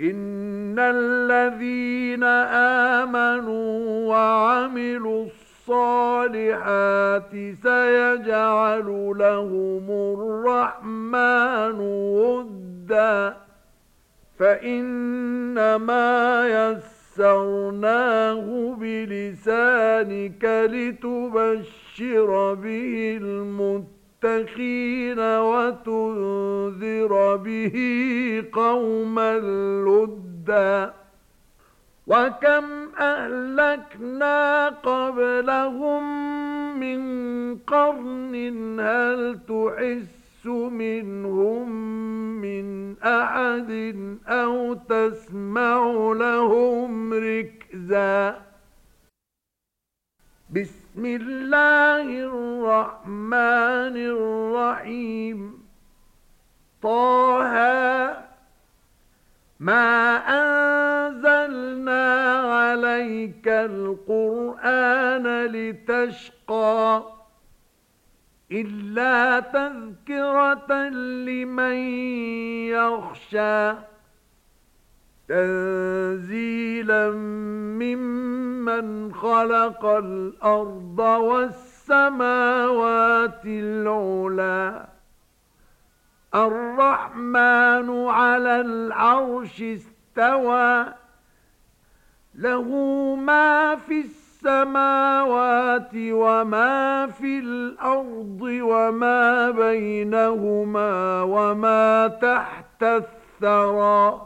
ان الذين امنوا وعملوا الصالحات سيجعل لهم الرحمن ودا فانما يسرناه بلسانك لتبشر به المتقين للمتقين وتنذر به قوما لدا وكم أهلكنا قبلهم من قرن هل تحس منهم من أحد أو تسمع لهم ركزا بسم الله الرحمن الرحمن الرحيم. طه ما أنزلنا عليك القرآن لتشقى إلا تذكرة لمن يخشى. تنزيلا ممن خلق الأرض والسماء السماوات العلا. الرحمن على العرش استوى. له ما في السماوات وما في الأرض وما بينهما وما تحت الثرى.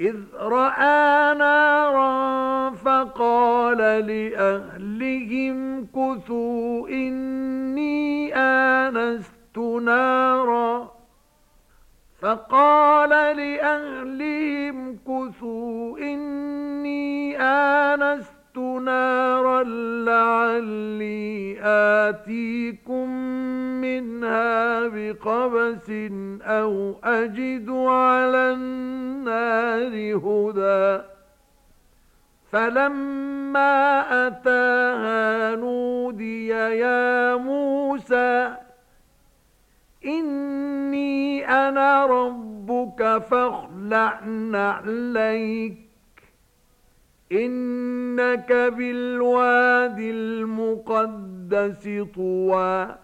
إذ رأى نارا فقال لأهلهم كثوا إني آنست نارا فقال لأهلهم كثوا إني آنست نارا لعلي آتيكم منها بقبس أو أجد على النار هدى. فلما أتاها نودي يا موسى إني أنا ربك فاخلع نعليك. إنك بالواد المقدس طوى.